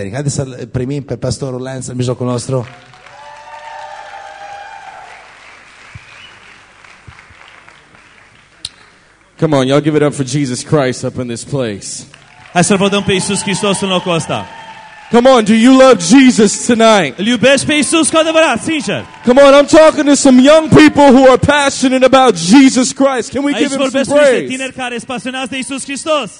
Haideți să primim pe pastorul Lance în mijlocul nostru. Come on, y'all give it up for Jesus Christ up in this place. Hai să-L vădăm pe Iisus Hristos în locul ăsta. Come on, do you love Jesus tonight? Îl iubești pe Iisus cu adevărat, sincer. Come on, I'm talking to some young people who are passionate about Jesus Christ. Can we give Aici him some vorbesc cu niște praise? tineri care sunt pasionați de Iisus Hristos.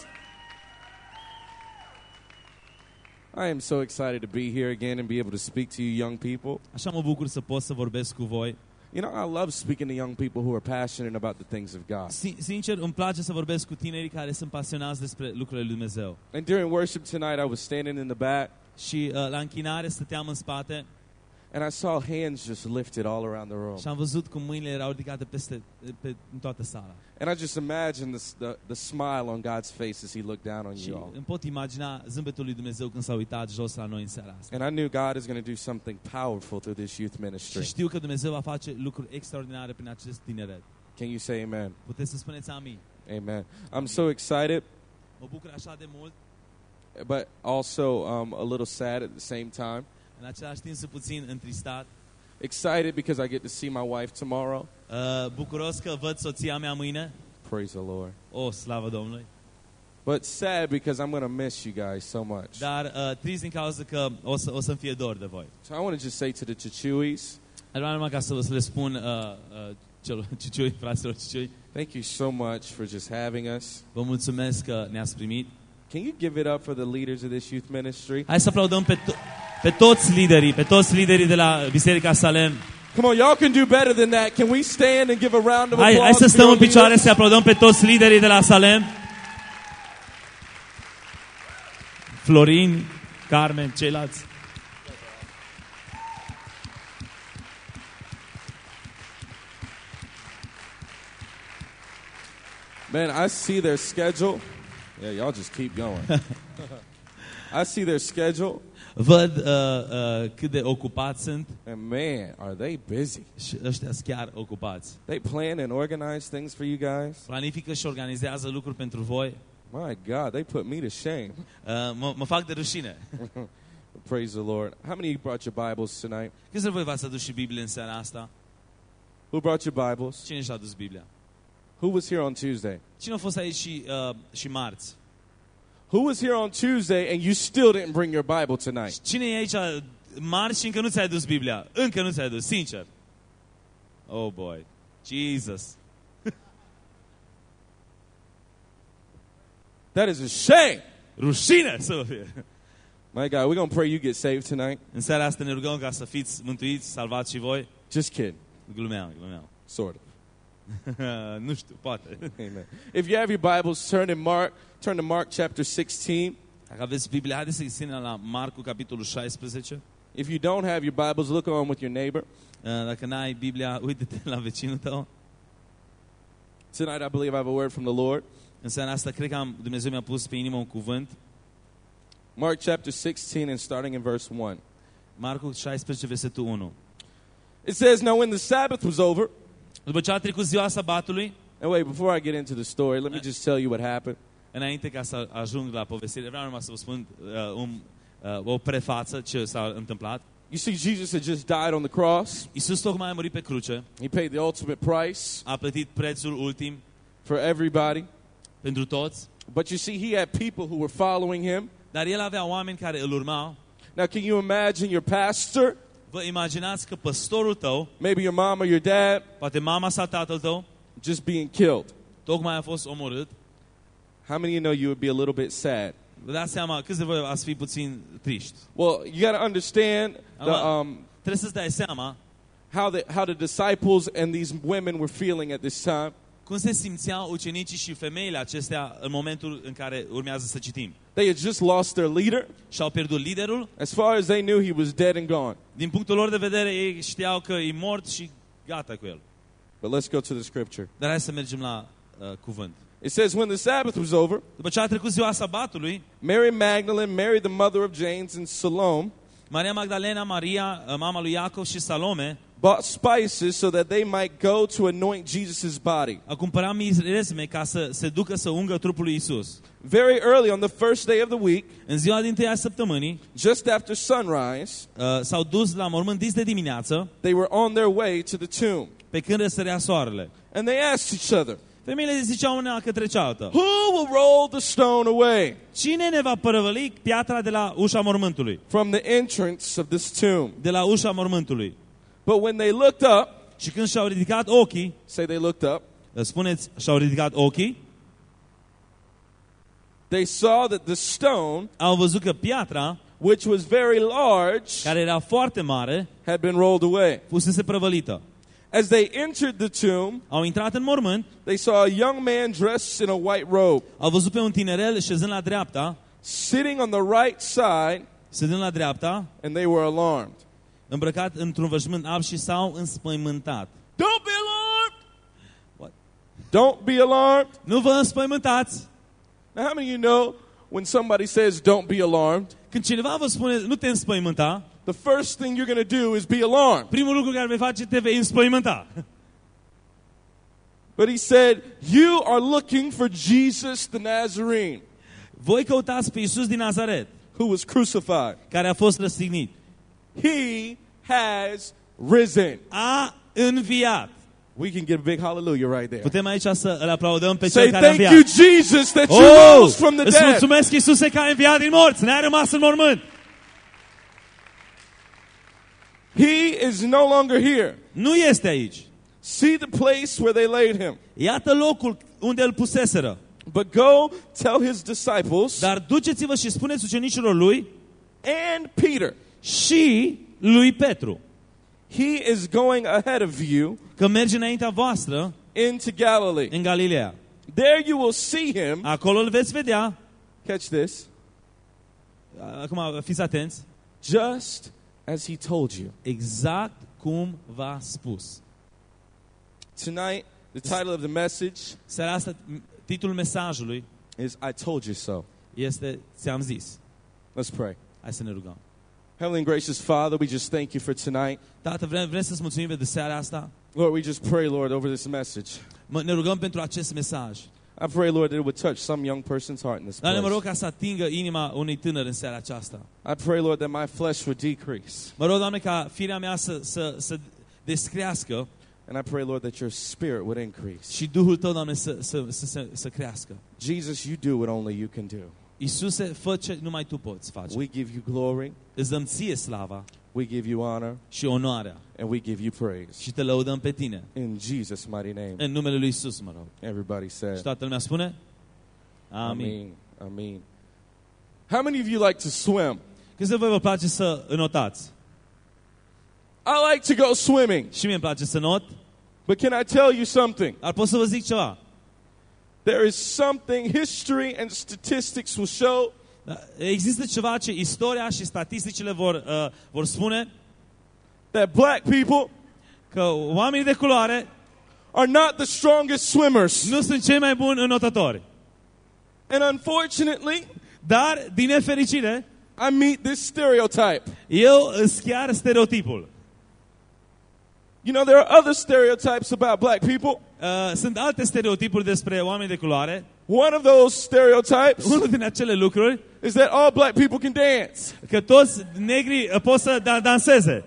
I am so excited to be here again and be able to speak to you young people. Așa mă bucur să pot să vorbesc cu voi. You know, I love speaking to young people who are passionate about the things of God. Sin- Sincer, îmi place să vorbesc cu tinerii care sunt pasionați despre lucrurile lui Dumnezeu. And during worship tonight, I was standing in the back Și uh, la închinare stăteam în spate and I saw hands just lifted all around the room. și am văzut cum mâinile erau ridicate peste, pe, în toată sala. And I just imagine the, the, the smile on God's face as He looked down on you all. îmi pot imagina zâmbetul lui Dumnezeu când s-a uitat jos la noi în seara asta. And I knew God is going to do something powerful through this youth Și ministry. știu că Dumnezeu va face lucruri extraordinare prin acest tineret. Can you say amen? Puteți să spuneți amin. Amen. I'm so excited, Mă bucur așa de mult, but also um, a little sad at the same time. În același timp sunt puțin întristat. Excited because I get to see my wife tomorrow. Uh, bucuros că văd soția mea mâine. Praise the Lord. O, slavă Domnului. But sad because I'm going to miss you guys so much. Dar uh, trist din cauza că o, să, o să-mi fie dor de voi. So I want to just say to the Chichuis, Aș vrea numai ca să, să le spun uh, uh, celor ciciui, fraților ciciui, thank you so much for just having us. vă mulțumesc că ne-ați primit. Can you give it up for the leaders of this youth ministry? Hai să aplaudăm pe, to- pe toți liderii, pe toți liderii de la Biserica Salem. Come on, y'all can do better than that. Can we stand and give a round of Hai, applause? hai să to stăm your în picioare leaders? să aplaudăm pe toți liderii de la Salem. Florin, Carmen, ceilalți. Man, I see their schedule. Yeah, y'all just keep going. I see their schedule, Văd uh, uh, cât de ocupați sunt and man, are they busy. și ăștia sunt chiar ocupați. They plan and organize things for you guys. Planifică și organizează lucruri pentru voi. My God, they put me to shame. Uh, mă, mă fac de rușine. Praise the Lord. How many of you brought your Bibles tonight? Câți dintre voi v-ați adus și Biblie în seara asta? Who brought your Bibles? Cine și-a adus Biblia? Who was here on Tuesday? Cine a fost aici și, uh, și marți? Who was here on Tuesday and you still didn't bring your Bible tonight? Cine e aici uh, marți și încă nu ți-ai adus Biblia? Încă nu ți-ai adus, sincer. Oh boy. Jesus. That is a shame. Rușine să fie. My God, we're going to pray you get saved tonight. În seara asta ne rugăm ca să fiți mântuiți, salvați și voi. Just kidding. Glumeam, glumeam. Sort of. nu știu, poate. Amen. If you have your Bibles, turn in Mark, turn to Mark chapter 16. Dacă aveți Biblia, haideți să la Marcu, capitolul 16. If you don't have your Bibles, look on with your neighbor. Uh, Dacă n-ai Biblia, uite-te la vecinul tău. Tonight, I believe I have a word from the Lord. În seara asta, cred că am, Dumnezeu mi-a pus pe inimă un cuvânt. Mark chapter 16 and starting in verse 1. Marcu 16, versetul 1. It says, Now when the Sabbath was over, După ce a trecut ziua sabatului, and wait, before I get into the story, let me just tell you what happened. înainte ca să ajung la povestire, vreau numai să vă spun uh, un, uh, o prefață ce s-a întâmplat. You see, Jesus had just died on the cross. Iisus tocmai a murit pe cruce, He paid the ultimate price a plătit prețul ultim for everybody. pentru toți, But you see, he had people who were following him. dar el avea oameni care îl urmau. Now, can you imagine your pastor, Vă imaginați că păstorul tău, maybe your mom or your dad, poate mama sau tatăl tău, just being killed? tocmai a fost omorât. How many of you know you would be a little bit sad? Vă dați seama, câți de voi ați fi puțin triști? Well, you got to understand the, um, Trebuie să-ți dai seama how, the, how the disciples and these women were feeling at this time. Cum se simțeau ucenicii și femeile acestea în momentul în care urmează să citim. They had just lost their leader. Și-au pierdut liderul. As far as they knew, he was dead and gone. Din punctul lor de vedere, ei știau că e mort și gata cu el. But let's go to the scripture. Dar hai să mergem la uh, cuvânt. It says, When the Sabbath was over, După ce a trecut ziua sabatului, Mary Magdalene, Mary the mother of James, and Salome Maria Magdalena, Maria, uh, mama lui Iacov și Salome, bought spices so that they might go to anoint Jesus' body. A cumpărat miresme ca să se ducă să ungă trupul lui Isus. Very early on the first day of the week, În ziua din tâia săptămânii, just after sunrise, uh, s-au dus la mormânt dis de dimineață, they were on their way to the tomb. pe când răsărea soarele. And they asked each other, Femeile ziceau una către cealaltă. Who will roll the stone away Cine ne va părăvăli piatra de la ușa mormântului? from the entrance of this tomb? De la ușa mormântului. But when they looked up, Și când și-au ridicat ochii, say they looked up, spuneți, și-au ridicat ochii, they saw that the stone, au văzut că piatra, which was very large, care era foarte mare, had been rolled away. fusese prăvălită. As they entered the tomb, Au intrat în mormânt, they saw a young man dressed in a white robe, au văzut pe un tinerel șezând la dreapta, sitting on the right side, șezând la dreapta, and they were alarmed. Îmbrăcat într-un veșmânt alb și s-au înspăimântat. Don't be alarmed! What? Don't be alarmed. Nu vă înspăimântați! Now, how many of you know when somebody says, Don't be alarmed, Când cineva vă spune, nu te înspăimânta, the first thing you're going to do is be alarmed? primul lucru care vei face, te vei înspăimânta. But he said, You are looking for Jesus the Nazarene, Voi căutați pe Iisus din Nazaret, who was crucified. care a fost răstignit. He has risen. A înviat. We can give a big hallelujah right there. Putem aici să îl aplaudăm pe Say, cel care a Thank înviat. you, Jesus, that you Oh! rose from the Îți dead. mulțumesc, Iisuse, că ai înviat din morți. Ne-ai rămas în mormânt. He is no longer here. Nu este aici. See the place where they laid him. Iată locul unde îl puseseră. But go tell his disciples Dar duceți-vă și spuneți ucenicilor lui and Peter, și lui Petru he is going ahead of you că merge înaintea voastră into Galilee. în Galileea. There you will see him. Acolo îl veți vedea. Catch this. Acum fiți atenți. Just as he told you. Exact cum v-a spus. Tonight, the title of the message Seara asta, titlul mesajului is I Told You So. este Ți-am zis. Let's pray. Hai să ne rugăm. Heavenly and gracious Father, we just thank you for tonight. Tată, vrem, vrem să-ți mulțumim seara asta. Lord, we just pray, Lord, over this message. Mă, ne rugăm pentru acest mesaj. I pray, Lord, that it would touch some young person's heart in this Dar ne mă rog place. ca să atingă inima unui tânăr în seara aceasta. I pray, Lord, that my flesh would decrease. Mă rog, Doamne, ca firea mea să, să, să descrească And I pray, Lord, that your spirit would increase. și Duhul Tău, Doamne, să, să, să, să, să crească. Jesus, you do what only you can do. Iisuse, fă ce numai Tu poți face. We give you glory, Îți dăm ție slava we give you honor, și onoarea and we give you praise. și te lăudăm pe Tine. In Jesus' mighty name. În numele Lui Iisus, mă rog. Everybody Și said, toată lumea spune? Amin. Amen. Amen. How many of you like to swim? Câți de voi vă place să înotați? I like to go swimming, Și mie îmi place să not, but can I tell you something? dar pot să vă zic ceva. There is something history and statistics will show Da, Există ceva ce istoria și statisticile vor, uh, vor spune that black people că oamenii de culoare are not the strongest swimmers. nu sunt cei mai buni înotători. And unfortunately, Dar, din nefericire, I meet this stereotype. eu îs chiar stereotipul. You know, there are other stereotypes about black people. Uh, sunt alte stereotipuri despre oameni de culoare. One of those stereotypes Unul din acele lucruri, is that all black people can dance. că toți negrii uh, pot să da- danseze.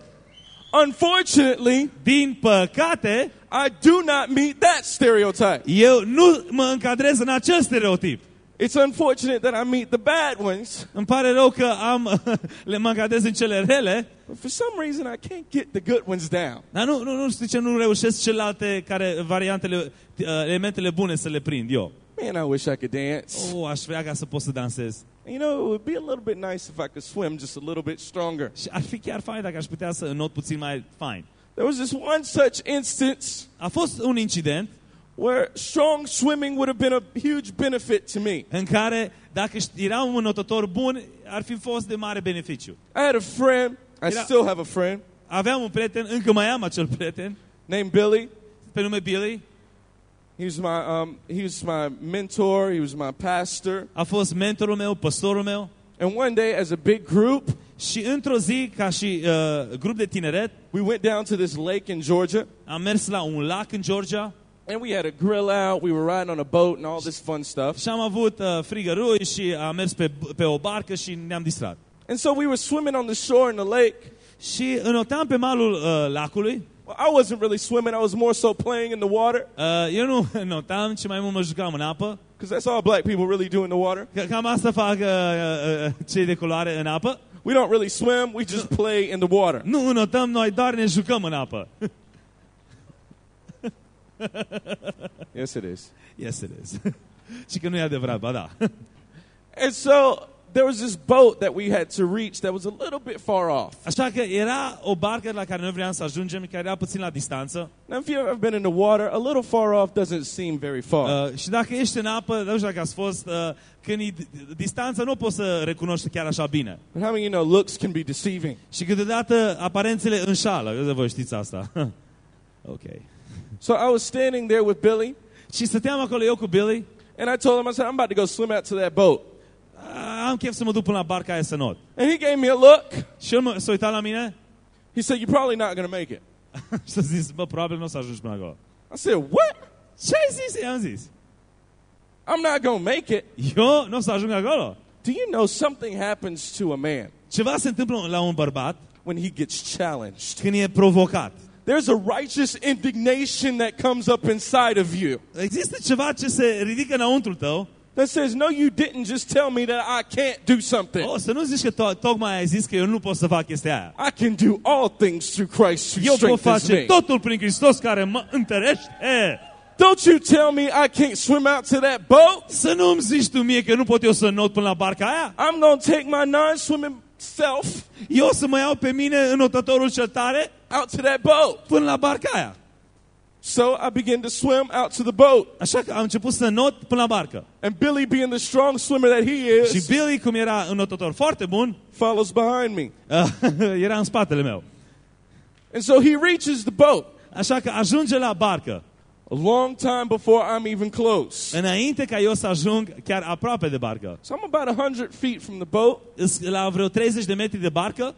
Unfortunately, Din păcate, I do not meet that stereotype. eu nu mă încadrez în acel stereotip. It's unfortunate that I meet the bad ones, Îmi pare rău că am, le mă încadrez în cele rele, but for some reason I can't get the good ones down. dar nu, nu, nu știu ce nu reușesc celelalte care, variantele, uh, elementele bune să le prind eu. Man, I wish I could dance. Oh, aș vrea ca să pot să dansez. You know, it would be a little bit nice if I could swim just a little bit stronger. Și ar fi chiar fain dacă aș putea să not puțin mai fain. There was this one such instance A fost un incident where strong swimming would have been a huge benefit to me. în care, dacă șt- era un notător bun, ar fi fost de mare beneficiu. I had a friend, I Era- still have a friend, Aveam un prieten, încă mai am acel prieten, named Billy. pe nume Billy. He was my um, he was my mentor. He was my pastor. A fost mentorul meu, păstorul meu. And one day, as a big group, Și într-o zi, ca și uh, grup de tineret, we went down to this lake in Georgia. am mers la un lac în Georgia And we had a grill out. We were riding on a boat and all this fun stuff. și am avut uh, frigărui și am mers pe, pe o barcă și ne-am distrat. And so we were swimming on the shore in the lake. Și înoteam pe malul uh, lacului. Well, I wasn't really swimming. I was more so playing in the water Uh, eu nu notam, ci mai mult mă jucam în apă. because that's all black people really do in the water. Că- Cam asta fac uh, uh, uh, cei de culoare în apă. We don't really swim. We just play in the water. Nu înotăm, noi doar ne jucăm în apă. Yes, it is. Yes, it is. și că nu e adevărat, ba da. And so there was this boat that we had to reach that was a little bit far off. Așa că era o barcă la care noi vreau să ajungem, care era puțin la distanță. Now, if you've ever been in the water, a little far off doesn't seem very far. Uh, și dacă ești în apă, nu știu dacă ați fost, uh, când e d- distanța nu poți să recunoști chiar așa bine. But how many of you know looks can be deceiving? Și câteodată aparențele înșală. Eu de voi știți asta. ok. So I was standing there with Billy, Și stăteam acolo eu cu Billy. and I told him, I said, I'm about to go swim out to that boat. Uh, am chef să mă duc până la barca aia să not. And he gave me a look. Și el mă- s-a uitat la mine He said, You're probably not going to make it. și a zis, bă, probabil nu o să ajungi până acolo. I said, What? Ce ai zis? I-am zis. I'm not going to make it. Eu nu o să ajung acolo. Do you know something happens to a man Ceva se întâmplă la un bărbat when he gets challenged? când e provocat. There's a righteous indignation that comes up inside of you Există ceva ce se ridică înăuntru tău. That says, No, you didn't just tell me that I can't do something. O, să nu zici că to- tocmai ai zis că eu nu pot să fac chestia aia. I can do all things through Christ who Eu pot strengthens face me. totul prin Hristos care mă întărește. Don't you tell me I can't swim out to that boat. Să nu-mi zici tu mie că nu pot eu să not până la barca aia. I'm going to take my non-swimming self Eu o să mă iau pe mine înotătorul cel tare out to that boat. până la barca aia. So I began to swim out to the boat. Așa că am început să not până la barcă. And Billy, being the strong swimmer that he Și is, Billy, cum era înotător foarte bun, follows behind me. era în spatele meu. And so he reaches the boat Așa că ajunge la barcă. a long time before I'm even close. Înainte ca eu să ajung chiar aproape de barcă. So I'm about 100 feet from the boat, Îs La vreo 30 de metri de barcă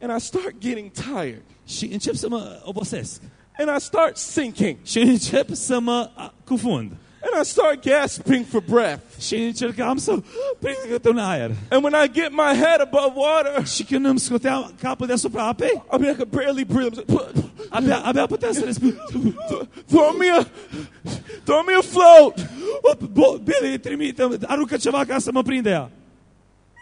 and I start getting tired. și încep să mă obosesc. And I start sinking. Și încep să mă cufund. And I start gasping for breath. Și încercam să prind câte un aer. And when I get my head above water, Și când îmi scoteam capul deasupra apei, I mean, I could barely breathe. Abia, abia puteam să respir. throw me a, throw me a Billy, trimite, aruncă ceva ca să mă prinde ea.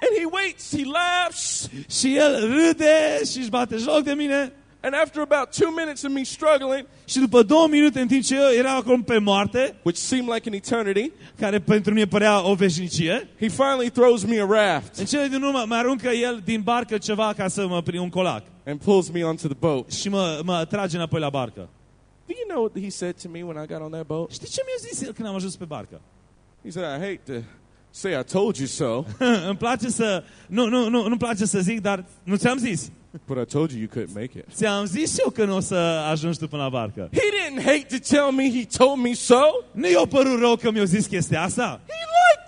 And he waits, he laughs. Și el râde și își bate joc de mine. And after about two minutes of me struggling, Și după două minute, în timp ce eu eram acolo pe moarte, which seemed like an eternity, care pentru mine părea o veșnicie, he finally throws me a raft în cele din urmă mă aruncă el din barcă ceva ca să mă prind un colac. and pulls me onto the boat. Și mă, mă trage înapoi la barcă. Do you know what he said to me when I got on that boat? Știi ce mi-a zis el când am ajuns pe barcă? He said, I hate to say I told you so, Îmi place să... Nu, nu, nu, nu-mi place să zic, dar nu ți-am zis. But I told you you couldn't make it. Ți-am zis eu că nu o să ajungi tu până la barcă. He didn't hate to tell me he told me so. Nu i-a părut rău că mi-a zis chestia asta? He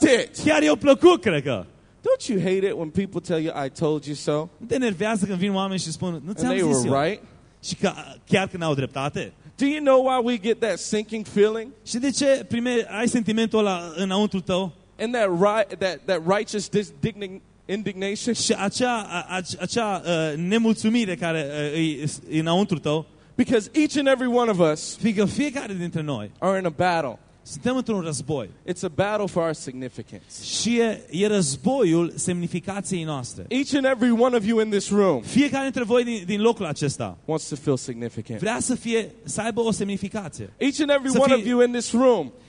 liked it. Chiar i-a plăcut, cred că. Don't you hate it when people tell you I told you so? Nu te enervează când vin oameni și spun, nu And ți-am they zis were eu. right. Și că, chiar când au dreptate. Do you know why we get that sinking feeling Și de ce prime, ai sentimentul ăla înăuntru tău? and that right that, that righteous dis- digni- indignation? Și acea, a, a, acea uh, nemulțumire care uh, e, e înăuntru tău? Because each and every one of us Fiindcă fiecare dintre noi are in a battle. suntem într-un război. It's a battle for our significance. Și e, e războiul semnificației noastre. Each and every one of you in this room Fiecare dintre voi din, din locul acesta wants to feel significant. vrea să fie, să aibă o semnificație. Each and every Să one fie- of you in this room Să, fie-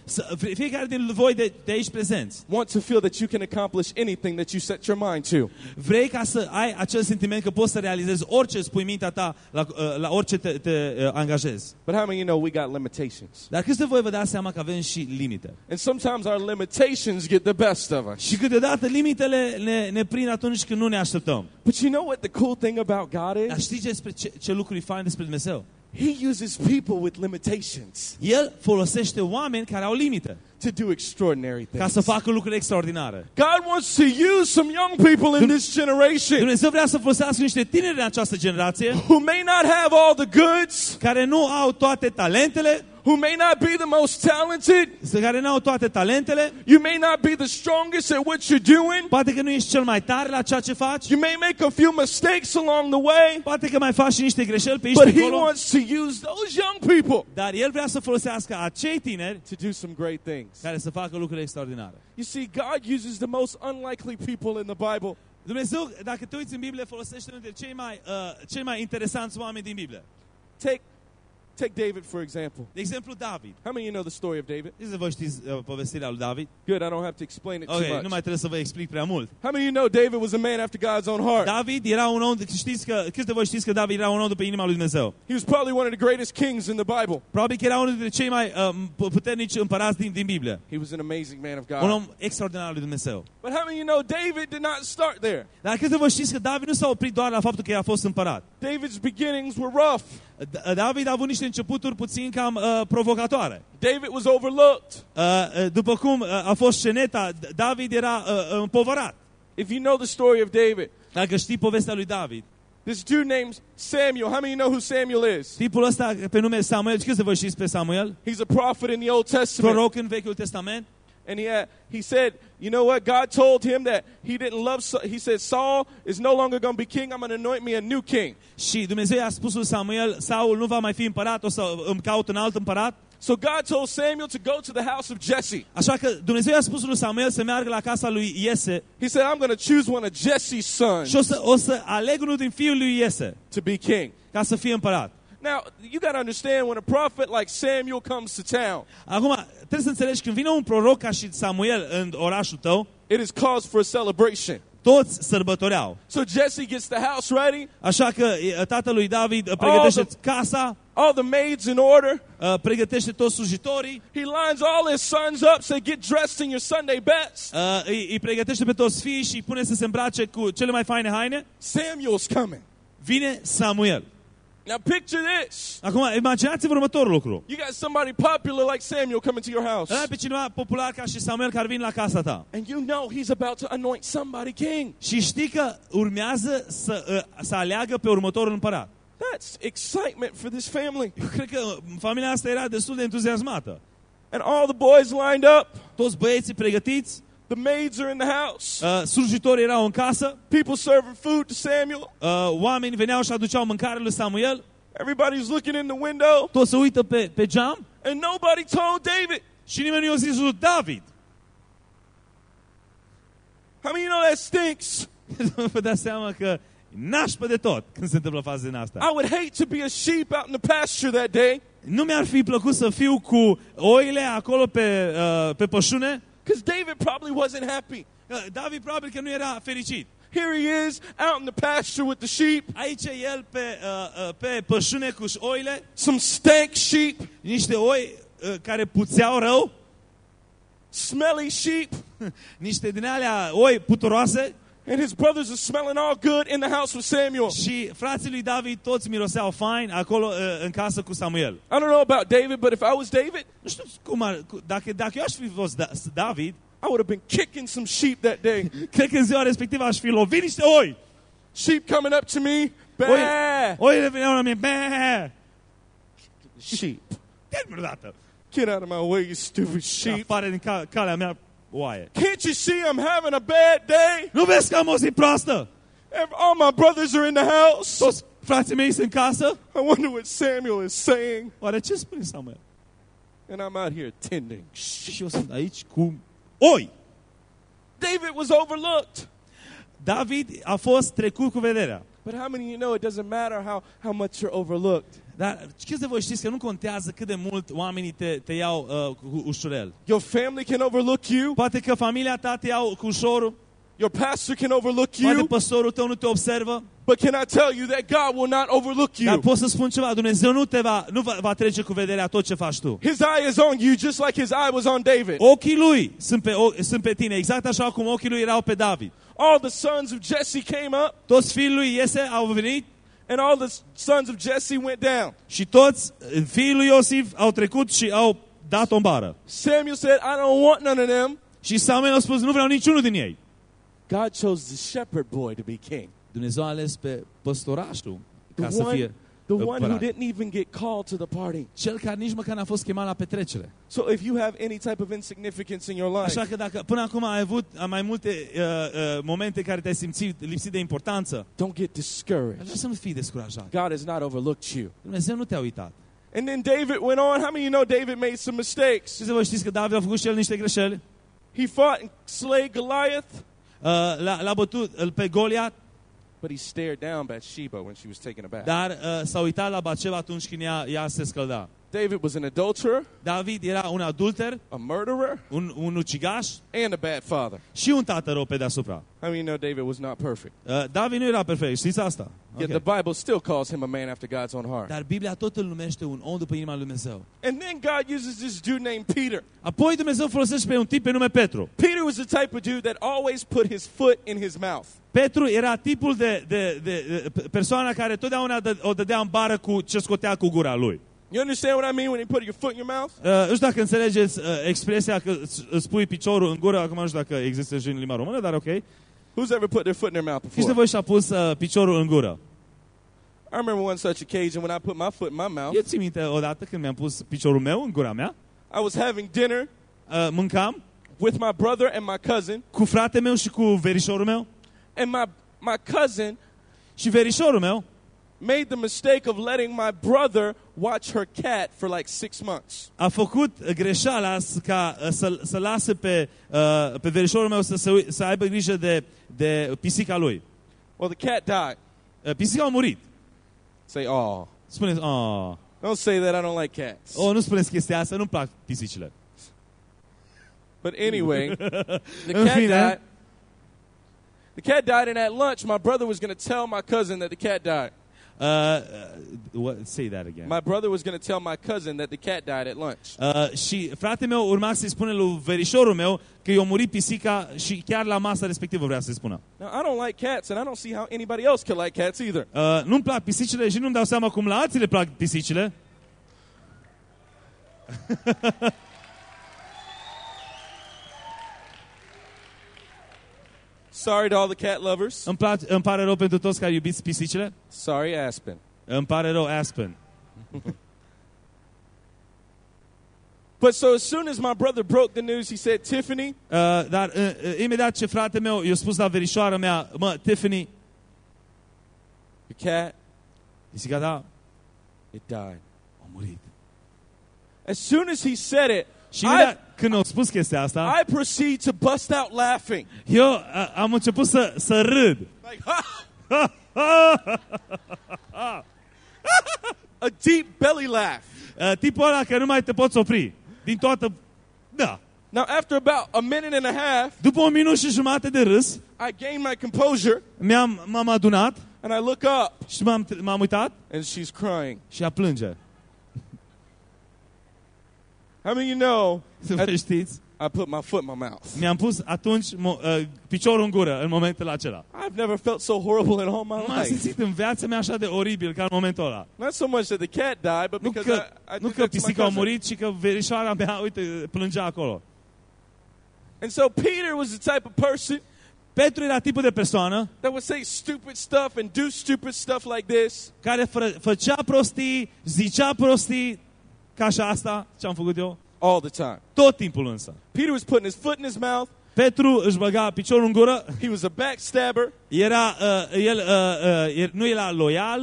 fiecare din voi de, de aici prezenți want to feel that you can accomplish anything that you set your mind to. vrei ca să ai acel sentiment că poți să realizezi orice spui mintea ta, la, uh, la orice te, te uh, angajezi. But how many of you know we got limitations? Dar câți de voi vă dați seama că avem și limite? And sometimes our limitations get the best of us. Și câteodată limitele ne, ne prind atunci când nu ne așteptăm. But you know what the cool thing about God Dar is? știți despre ce, ce lucru e fain despre Dumnezeu? He uses people with limitations. El folosește oameni care au limite. to do extraordinary ca things. să facă lucruri extraordinare. God wants to use some young people in this generation Dumnezeu vrea să folosească niște tineri în această generație who may not have all the goods, care nu au toate talentele, who may not be the most talented, care nu au toate talentele, you may not be the strongest at what you're doing, poate că nu ești cel mai tare la ceea ce faci, you may make a few mistakes along the way, poate că mai faci și niște greșeli pe aici but pe He acolo, wants to use those young people dar El vrea să folosească acei tineri to do some great things. care să facă lucruri extraordinare. You see, God uses the most unlikely people in the Bible. Dumnezeu, dacă te uiți în Biblie, folosește unul dintre cei mai, uh, cei mai interesanți oameni din Biblie. Take, take David, for example. De exemplu, David. How many of you know the story of David? Știți să vă știți uh, povestirea lui David? Good, I don't have to explain it Ok, too nu mai trebuie să vă explic prea mult. How many of you know David was a man after God's own heart? David era un om, știți că, câți de voi știți că David era un om după inima lui Dumnezeu? He was probably one of the greatest kings in the Bible. Probabil că era unul dintre cei mai uh, puternici împărați din, din Biblie. He was an amazing man of Un God. om extraordinar lui Dumnezeu. But how many of you know David did not start there? Dar câți de voi știți că David nu s-a oprit doar la faptul că a fost împărat? David's beginnings were rough. D- David a avut niște începuturi puțin cam uh, provocatoare. David was overlooked. Uh, uh, după cum uh, a fost sceneta, D- David era uh, împovărat. If you know the story of David, Dacă știi povestea lui David, this dude named Samuel. How many of you know who Samuel is? tipul ăsta pe nume Samuel, câți de voi știți pe Samuel? He's a prophet in the Old Testament. Proroc în Vechiul Testament. And he, had, he said, you know what? God told him that he didn't love. Sa- He said, Saul is no longer going to be king. I'm going to anoint me a new king. Și Dumnezeu i-a spus lui Samuel, Saul nu va mai fi împărat, o să îmi caut un alt împărat. So God told Samuel to go to the house of Jesse. Așa că Dumnezeu i-a spus lui Samuel să meargă la casa lui Iese He said, I'm going to choose one of Jesse's sons și o să, o să aleg unul din fiul lui Iese to be king. ca să fie împărat. Now, you got to understand when a prophet like Samuel comes to town, Acum, trebuie să înțelegi, când vine un proroc ca și Samuel în orașul tău, it is cause for a celebration. toți sărbătoreau. So Jesse gets the house ready, Așa că tatălui David uh, pregătește Oh, casa, all the maids in order. uh, pregătește toți slujitorii, He lines all his sons up, say, get dressed in your Sunday best. uh, îi, îi pregătește pe toți fiii și îi pune să se îmbrace cu cele mai faine haine. Samuel's coming. Vine Samuel. Now picture this. Acum, imaginați-vă următorul lucru. You got somebody popular like Samuel coming to your house. Ăla pe cineva popular ca și Samuel care vine la casa ta. And you know he's about to anoint somebody king. Și știi că urmează să, uh, să aleagă pe următorul împărat. That's excitement for this family. Eu cred că familia asta era destul de entuziasmată. And all the boys lined up. Toți băieții pregătiți, The maids are in the house. uh, slujitorii erau în casă, People serving food to Samuel. uh, oameni veneau și aduceau mâncare lui Samuel, Everybody's looking in the window. toți se uită pe, pe geam And nobody told David. și nimeni nu i-a zis lui David. How many of you know that stinks? Vă dați seama că nașpă de tot când se întâmplă faze din asta. I would hate to be a sheep out in the pasture that day. Nu mi-ar fi plăcut să fiu cu oile acolo pe, uh, pe pășune. Because David probably wasn't happy. Uh, David probabil că nu era fericit. Here he is out in the pasture with the sheep, Aici e el pe, uh, uh, pe pășune cu oile, some stank sheep, niște oi uh, care puțeau rău, smelly sheep, niște din alea oi puturoase and his brothers are smelling all good in the house with Samuel. și frații lui David toți miroseau fain acolo uh, în casă cu Samuel. I don't know about David, but if I was David, Nu știu cum ar, dacă, dacă eu aș fi fost da, David, I would have been kicking some sheep that day. cred că în ziua respectivă aș fi lovit niște oi. sheep coming up to me, Oi, bah! oile veneau la mine, bă, Sheep, get out of my way, you stupid sheep. Afară din ca, calea mea, oaie. Can't you see I'm having a bad day? Nu vezi că am o zi proastă? Ev- All my brothers are in the house. Toți frații mei sunt în casă? I wonder what Samuel is saying. Oare ce spune Samuel? And I'm out here tending. Și eu sunt aici cu oi. David was overlooked. David a fost trecut cu vederea. But how many of you know it doesn't matter how, how much you're overlooked? Dar câți de voi știți că nu contează cât de mult oamenii te, te iau uh, cu ușurel. Your family can overlook you. Poate că familia ta te iau cu ușorul, Your pastor can overlook poate you. păstorul tău nu te observă, But can I tell you that God will not overlook dar you? pot să spun ceva, Dumnezeu nu te va, nu va, va trece cu vederea tot ce faci tu. His eye is on you just like his eye was on David. Ochii lui sunt pe, o, sunt pe tine, exact așa cum ochii lui erau pe David. All the sons of Jesse came up, Toți fiii lui Iese au venit and all the sons of Jesse went down. și toți fiii lui Iosif au trecut și au dat-o în bară. Samuel said, I don't want none of them. Și Samuel a spus, nu vreau niciunul din ei. God chose the shepherd boy to be king. Dumnezeu a ales pe păstorașul ca The să one, fie the one who împărat. didn't even get called to the party. Cel care nici măcar n-a fost chemat la petrecere. So if you have any type of insignificance in your life, Așa că dacă până acum ai avut mai multe uh, uh, momente în care te-ai simțit lipsit de importanță, don't get aș discouraged. vrea să nu fii descurajat. God has not overlooked you. Dumnezeu nu te-a uitat. And then David went on. How many of you know David made some mistakes? Și să vă știți că David a făcut și el niște greșeli. He fought and slayed Goliath, Uh, l-a, l-a bătut uh, pe Goliat, but he stared down Bathsheba when she was taking a bath. dar uh, s-a uitat la Baceva atunci când ea, ea se scălda. David was an adulterer, David era un adulter, a murderer, un, un ucigaș and a bad father. și un tată rău pe deasupra. How many know David was not perfect? Uh, David nu era perfect, știți asta? Yet Ok. the Bible still calls him a man after God's own heart. Dar Biblia tot îl numește un om după inima lui Dumnezeu. And then God uses this dude named Peter. Apoi Dumnezeu folosește pe un tip pe nume Petru. Peter was the type of dude that always put his foot in his mouth. Petru era tipul de, de, de, de persoana care totdeauna dă, o dădea în bară cu ce scotea cu gura lui. You understand what I mean when you put your foot in your mouth? Uh, nu știu dacă înțelegeți uh, expresia că îți- pui piciorul în gură, acum nu știu dacă există și în limba română, dar ok. Who's ever put their foot in their mouth Cine before? voi și-a pus uh, piciorul în gură? I remember one such occasion when I put my foot in my mouth. Eu țin minte odată când mi-am pus piciorul meu în gura mea, I was having dinner uh, mâncam with my brother and my cousin, cu frate meu și cu verișorul meu and my, my cousin și verișorul meu made the mistake of letting my brother watch her cat for like six months. a făcut greșeala ca uh, să, să lase pe, uh, pe verișorul meu să, ui- să aibă grijă de, de pisica lui. Well, the cat died. Uh, pisica a murit. Say, oh. Spuneți, oh, Don't say that. I don't like cats. oh, nu spuneți chestia asta, nu-mi plac pisicile. But anyway, the cat fine. died. The cat died, and at lunch, my brother was going to tell my cousin that the cat died. Uh, uh, what, say that again. My brother was going to tell my cousin that the cat died at lunch. Uh, și frate meu urma să-i spune lui verișorul meu că i-a murit pisica și chiar la masa respectivă vrea să-i spună. Now, I don't like cats, and I don't see how anybody else could like cats either. Uh, nu-mi plac pisicile și nu-mi dau seama cum la alții le plac pisicile. Sorry to all the cat lovers. Îmi, plac, îmi pare rău pentru toți care iubiți pisicile. Sorry, Aspen. Îmi pare rău Aspen. But so as soon as my brother broke the news, he said, Tiffany, Uh, dar uh, uh, imediat ce frate meu i-a spus la verișoara mea, mă, Tiffany, your cat, pisica ta it died. a murit. As soon as he said it, Și I, imediat când a spus chestia asta, I proceed to bust out laughing. eu uh, am început să, să râd. Like, ha! A deep belly laugh. Uh, tipul ăla că nu mai te poți opri. Din toată... Da. Now, after about a minute and a half, După un minut și jumate de râs, I gained my composure mi-am, m-am adunat and I look up și m-am, m-am uitat and she's crying. și a plânge. How many of you know Să vă știți, I put my foot in my mouth? mi-am pus atunci uh, piciorul în gură în momentul acela. I've never felt so horrible in all my M-am life. simțit în viața mea așa de oribil ca în momentul ăla. Not so much that the cat died, but Nu because că, I, I nu că that to my pisica a murit, ci că verișoara mea, uite, plângea acolo. And so Peter was the type of person Petru era tipul de persoană that would say stupid stuff and do stupid stuff like this. care fă- făcea prostii, zicea prostii, ca și asta, ce am făcut eu, all the time. tot timpul însă. Peter was putting his foot in his mouth. Petru își băga piciorul în gură, He was a backstabber, era, uh, el, uh, uh, el nu era loial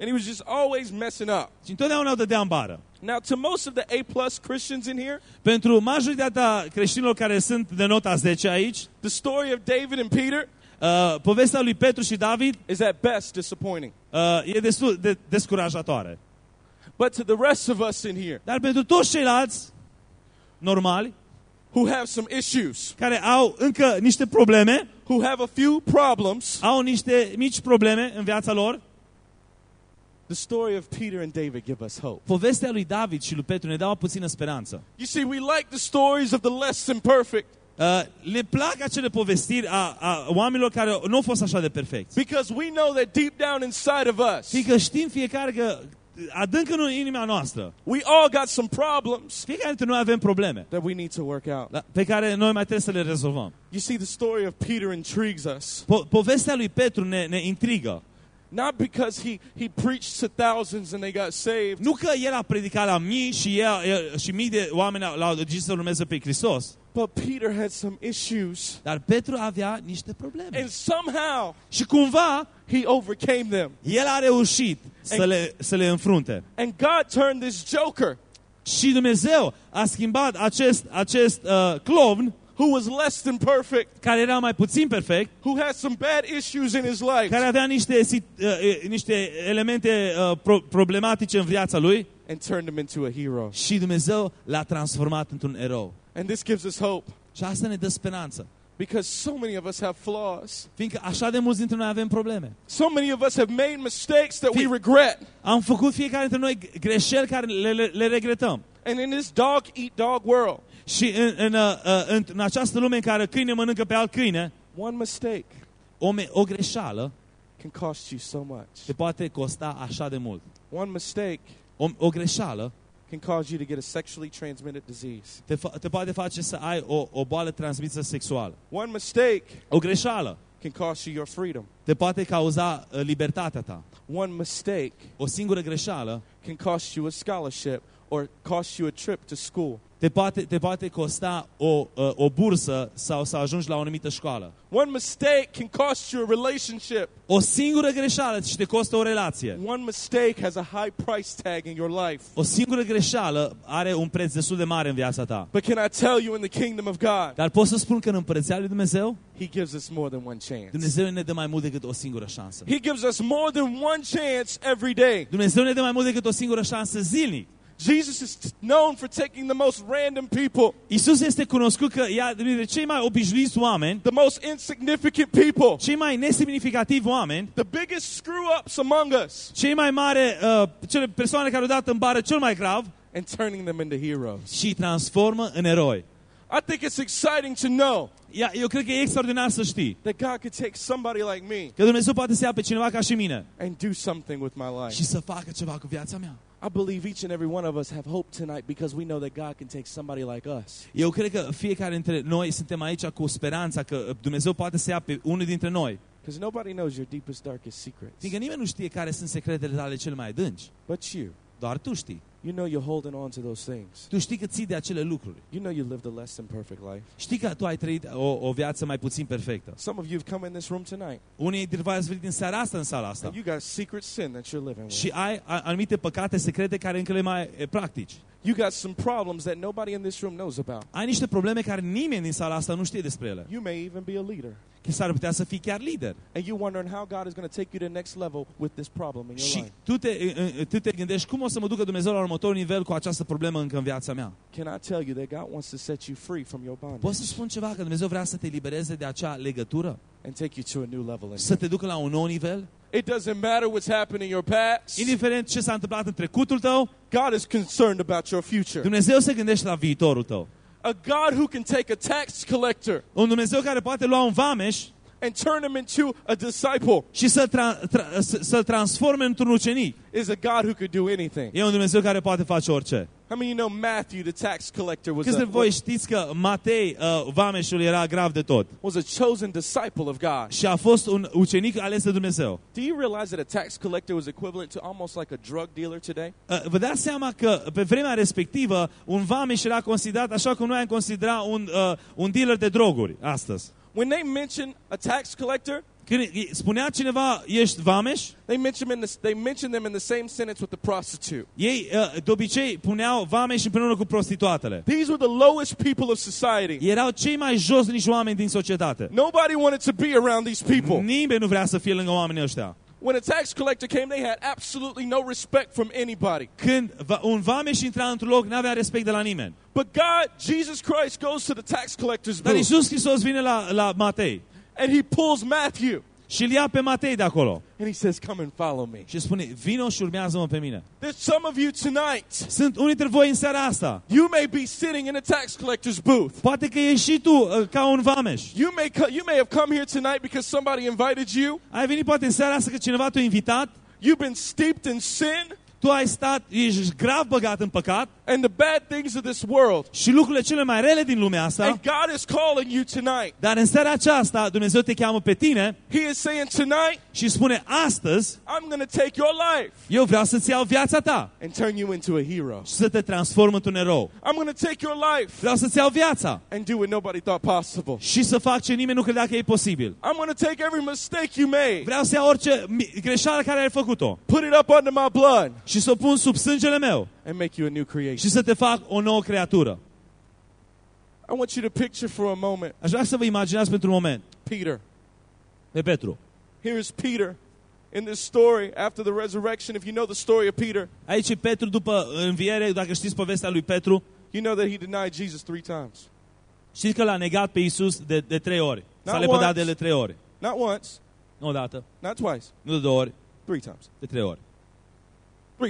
and he was just always messing up. și întotdeauna o dădea în bară. Now, to most of the A plus Christians in here, Pentru majoritatea creștinilor care sunt de nota 10 aici, the story of David and Peter uh, povestea lui Petru și David is at best disappointing. uh, e destul de descurajatoare. But to the rest of us in here Dar pentru toți ceilalți normali, who have some issues, care au încă niște probleme, who have a few problems, au niște mici probleme în viața lor, the story of Peter and David give us hope. povestea lui David și lui Petru ne dau puțină speranță. You see, we like the stories of the less than perfect Uh, le plac acele povestiri a, a oamenilor care nu au fost așa de perfecți. because we know that deep down inside of us, Fiindcă știm fiecare că adânc în inima noastră. We all got some problems Fiecare dintre noi avem probleme that we need to work out. la- pe care noi mai trebuie să le rezolvăm. You see, the story of Peter intrigues us. Po- povestea lui Petru ne, ne intrigă. Not because he, he preached to thousands and they got saved, Nu că el a predicat la mii și, el, el, și mii de oameni au- l-au decis să urmeze pe Hristos, but Peter had some issues. dar Petru avea niște probleme. And somehow Și cumva he overcame them. el a reușit să le, să le înfrunte. And God turned this joker, Și Dumnezeu a schimbat acest, acest uh, clovn who was less than perfect, care era mai puțin perfect, who had some bad issues in his life, care avea niște, sit- uh, uh, niște elemente uh, pro- problematice în viața lui and turned him into a hero. și Dumnezeu l-a transformat într-un erou. And this gives us hope Și asta ne dă speranță. because so many of us have flaws. Fiindcă așa de mulți dintre noi avem probleme. So many of us have made mistakes that we Fi- regret. Am făcut fiecare dintre noi greșeli care le, le, le regretăm. And in this dog eat dog world, Și în, în, uh, uh, în, în această lume în care câine mănâncă pe alt câine, one mistake o, me- o greșeală can cost you so much. te poate costa așa de mult. One mistake O, o greșeală can cause you to get a sexually transmitted disease. te, te poate face să ai o, o boală transmisă sexuală. One mistake O greșeală can cost you your freedom. te poate cauza uh, libertatea ta. One mistake O singură greșeală can cost you a scholarship or cost you a trip to school. Te poate, te poate costa o, uh, o bursă sau să ajungi la o anumită școală. One mistake can cost you a relationship. O singură greșeală și te costă o relație. One mistake has a high price tag in your life. O singură greșeală are un preț destul de mare în viața ta. But can I tell you, in the kingdom of God, Dar pot să spun că în împărăția lui Dumnezeu, He gives us more than one chance. Dumnezeu ne dă mai mult decât o singură șansă. He gives us more than one chance every day. Dumnezeu ne dă mai mult decât o singură șansă zilnic. Jesus is known for taking the most random people, Isus este cunoscut că ia dintre cei mai obișnuiți oameni, the most insignificant people, cei mai nesemnificativi oameni, the biggest screw ups among us, cei mai mare, uh, cele persoane care au dat în bară cel mai grav and turning them into heroes. și îi transformă în eroi. I think it's exciting to know Ia, eu cred că e extraordinar să știi that God could take somebody like me că Dumnezeu poate să ia pe cineva ca și mine and do something with my life. și să facă ceva cu viața mea. I believe each and every one of us have hope tonight because we know that God can take somebody like us Eu cred că fiecare dintre noi suntem aici cu speranța că Dumnezeu poate să ia pe unul dintre noi. because nobody knows your deepest, darkest secrets Fiindcă nimeni nu știe care sunt secretele tale cele mai adânci. but you. Doar tu știi. You know you're holding on to those things. Tu știi că ții de acele lucruri. You know you lived a less than perfect life. Știi că tu ai trăit o, o viață mai puțin perfectă. Some of you have come in this room tonight Unii dintre voi ați venit în seara asta în sala asta. and you got secret sin that you're living with. Și ai a- anumite păcate secrete care încă le mai e, practici. You got some problems that nobody in this room knows about. Ai niște probleme care nimeni din sala asta nu știe despre ele. You may even be a leader. Că s-ar putea să fii chiar lider. And you wondering how God is going to take you to the next level with this problem in your Și life. tu te, e, e, tu te gândești cum o să mă ducă Dumnezeu la următorul nivel cu această problemă încă în viața mea. Can I tell you that God wants to set you free from your Pot bondage să spun ceva? Că Dumnezeu vrea să te libereze de acea legătură? and take you to a new level in Să Him. te ducă la un nou nivel? It doesn't matter what's happened in your past. Indiferent ce s-a întâmplat în trecutul tău, God is concerned about your future. Dumnezeu se gândește la viitorul tău. A God who can take a tax collector. Un Dumnezeu care poate lua un vameș and turn him into a disciple și să-l, tra- tra- să- să-l transforme într-un ucenic. is a God who could do anything. E un Dumnezeu care poate face orice. How many of you know Matthew, the tax collector, was Câți a, de voi știți că Matei, uh, vameșul, era grav de tot was a chosen disciple of God? și a fost un ucenic ales de Dumnezeu. Do you realize that a tax collector was equivalent to almost like a drug dealer today? Uh, Vă dați seama că pe vremea respectivă un vameș era considerat așa cum noi am considera un, uh, un dealer de droguri astăzi. When they mention a tax collector, spunea cineva, ești vameș, they mention, in the, they mention them in the same sentence with the prostitute. ei de obicei puneau vameș împreună cu prostituatele. These were the lowest people of society. Erau cei mai josnici oameni din societate. Nobody wanted to be around these people. Nimeni nu vrea să fie lângă oamenii ăștia. When a tax collector came, they had absolutely no respect from anybody. Când un vameș intra într-un loc, n-avea respect de la nimeni. But God, Jesus Christ, goes to the tax collector's Dar Iisus Hristos vine la, la Matei and he pulls Matthew și îl ia pe Matei de acolo and he says, Come and follow me. și spune, vino și urmează-mă pe mine. There's some of you tonight. Sunt unii dintre voi în seara asta. You may be sitting in a tax collector's booth. Poate că ești și tu uh, ca un vameș. You may, co- you may have come here tonight because somebody invited you. Ai venit poate în seara asta că cineva te-a invitat, You've been steeped in sin. Tu ai stat, ești grav băgat în păcat and the bad things of this world. și lucrurile cele mai rele din lumea asta, And God is calling you tonight. dar în seara aceasta Dumnezeu te cheamă pe tine He is saying tonight, și spune astăzi I'm going to take your life eu vreau să-ți iau viața ta and turn you into a hero. și să te transform într-un erou. I'm going to take your life Vreau să-ți iau viața and do what nobody thought possible. și să fac ce nimeni nu credea că e posibil. I'm going to take every mistake you made, Vreau să iau orice mi- greșeală care ai făcut-o put it up under my blood, și să o pun sub sângele meu and make you a new creation. și să te fac o nouă creatură. I want you to picture for a moment Aș vrea să vă imaginați pentru un moment Peter. pe Petru. Here is Peter in this story after the resurrection. If you know the story of Peter, Aici e Petru după înviere, dacă știți povestea lui Petru, you know that he denied Jesus three times. știți că l-a negat pe Isus de, de trei ori. S-a Not lepădat once. de ele trei ori. Not once, Nu o dată, not twice, nu de două ori, three times. de trei ori.